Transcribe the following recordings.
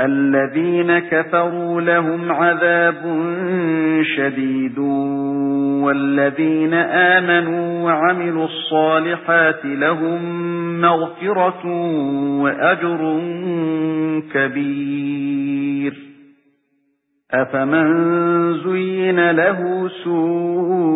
الَّذِينَ كَفَرُوا لَهُمْ عَذَابٌ شَدِيدٌ وَالَّذِينَ آمَنُوا وَعَمِلُوا الصَّالِحَاتِ لَهُم مَّغْفِرَةٌ وَأَجْرٌ كَبِيرٌ. أَفَمَن زُيِّنَ لَهُ سُوءُ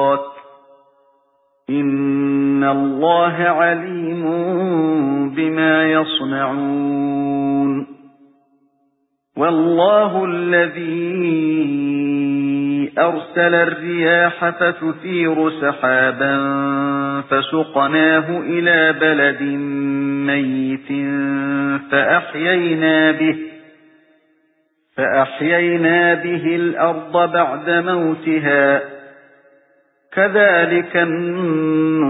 اللَّهَ عَلِيمٌ بِمَا يَصْنَعُونَ. وَاللَّهُ الَّذِي أَرْسَلَ الرِّيَاحَ فَتُثِيرُ سَحَابًا فَسُقْنَاهُ إِلَى بَلَدٍ مَّيِّتٍ فَأَحْيَيْنَا بِهِ فَأَحْيَيْنَا بِهِ الْأَرْضَ بَعْدَ مَوْتِهَا. كَذَلِكَ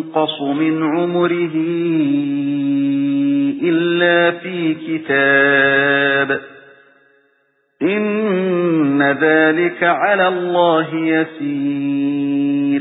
يُنقَصُ مِنْ عُمُرِهِ إِلَّا فِي كِتَابٍ. إِنَّ ذَلِكَ عَلَى اللَّهِ يَسِيرٌ.